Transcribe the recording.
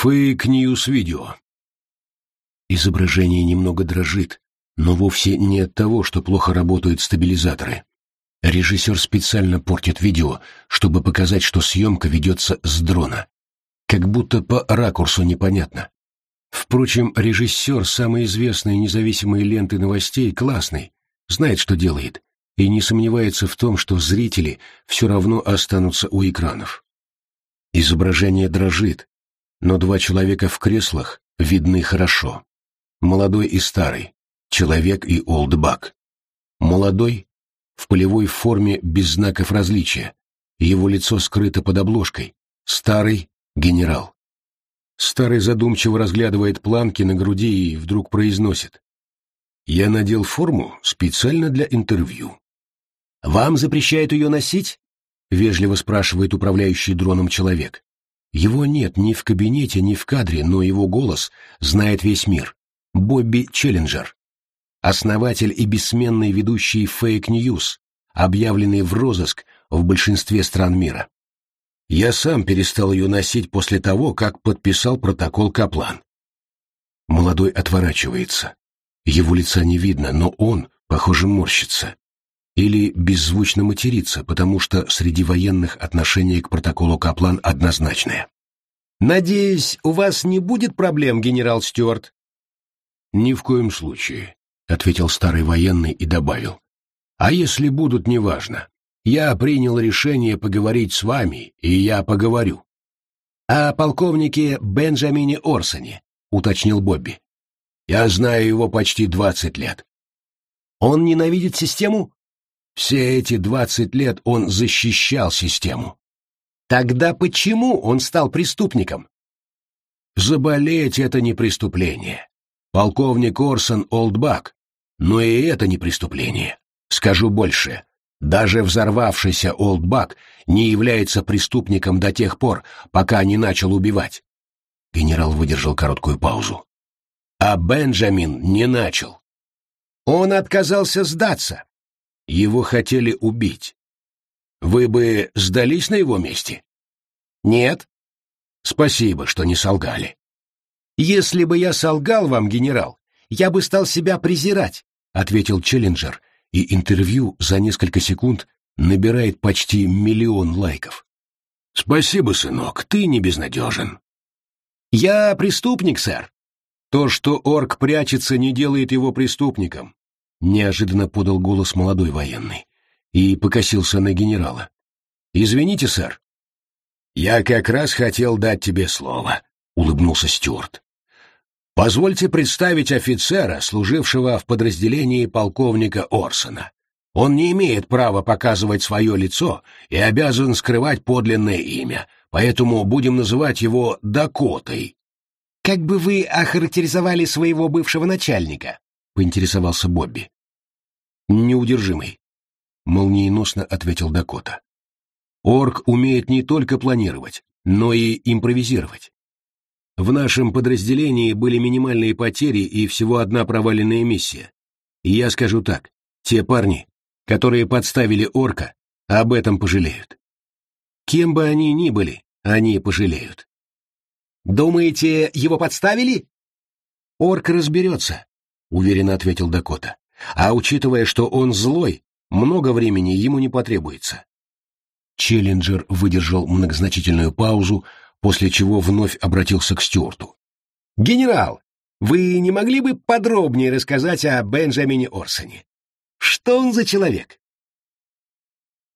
Фейк-ньюс-видео. Изображение немного дрожит, но вовсе не от того, что плохо работают стабилизаторы. Режиссер специально портит видео, чтобы показать, что съемка ведется с дрона. Как будто по ракурсу непонятно. Впрочем, режиссер самой известной независимой ленты новостей классный, знает, что делает, и не сомневается в том, что зрители все равно останутся у экранов. Изображение дрожит, но два человека в креслах видны хорошо. Молодой и старый, человек и олдбак. Молодой в полевой форме без знаков различия, его лицо скрыто под обложкой, старый — генерал. Старый задумчиво разглядывает планки на груди и вдруг произносит. «Я надел форму специально для интервью». «Вам запрещают ее носить?» — вежливо спрашивает управляющий дроном человек. Его нет ни в кабинете, ни в кадре, но его голос знает весь мир. Бобби Челленджер. Основатель и бессменный ведущий фейк-ньюс, объявленный в розыск в большинстве стран мира. Я сам перестал ее носить после того, как подписал протокол Каплан. Молодой отворачивается. Его лица не видно, но он, похоже, морщится. Или беззвучно матерится, потому что среди военных отношение к протоколу Каплан однозначное. «Надеюсь, у вас не будет проблем, генерал Стюарт?» «Ни в коем случае», — ответил старый военный и добавил. «А если будут, неважно. Я принял решение поговорить с вами, и я поговорю. «О полковнике Бенджамине Орсоне», — уточнил Бобби. «Я знаю его почти двадцать лет». «Он ненавидит систему?» «Все эти двадцать лет он защищал систему». «Тогда почему он стал преступником?» «Заболеть — это не преступление. Полковник Орсон — олдбак, но и это не преступление. Скажу больше. Даже взорвавшийся олдбак не является преступником до тех пор, пока не начал убивать. Генерал выдержал короткую паузу. А Бенджамин не начал. Он отказался сдаться. Его хотели убить. Вы бы сдались на его месте? Нет. Спасибо, что не солгали. Если бы я солгал вам, генерал, я бы стал себя презирать, ответил Челленджер и интервью за несколько секунд набирает почти миллион лайков. «Спасибо, сынок, ты не безнадежен». «Я преступник, сэр». «То, что орк прячется, не делает его преступником», — неожиданно подал голос молодой военный и покосился на генерала. «Извините, сэр». «Я как раз хотел дать тебе слово», — улыбнулся Стюарт. Позвольте представить офицера, служившего в подразделении полковника Орсона. Он не имеет права показывать свое лицо и обязан скрывать подлинное имя, поэтому будем называть его Дакотой. «Как бы вы охарактеризовали своего бывшего начальника?» — поинтересовался Бобби. «Неудержимый», — молниеносно ответил Дакота. «Орк умеет не только планировать, но и импровизировать. В нашем подразделении были минимальные потери и всего одна проваленная миссия. И я скажу так, те парни, которые подставили орка, об этом пожалеют. Кем бы они ни были, они пожалеют. «Думаете, его подставили?» «Орк разберется», — уверенно ответил Дакота. «А учитывая, что он злой, много времени ему не потребуется». Челленджер выдержал многозначительную паузу, после чего вновь обратился к Стюарту. «Генерал, вы не могли бы подробнее рассказать о Бенджамине Орсоне? Что он за человек?»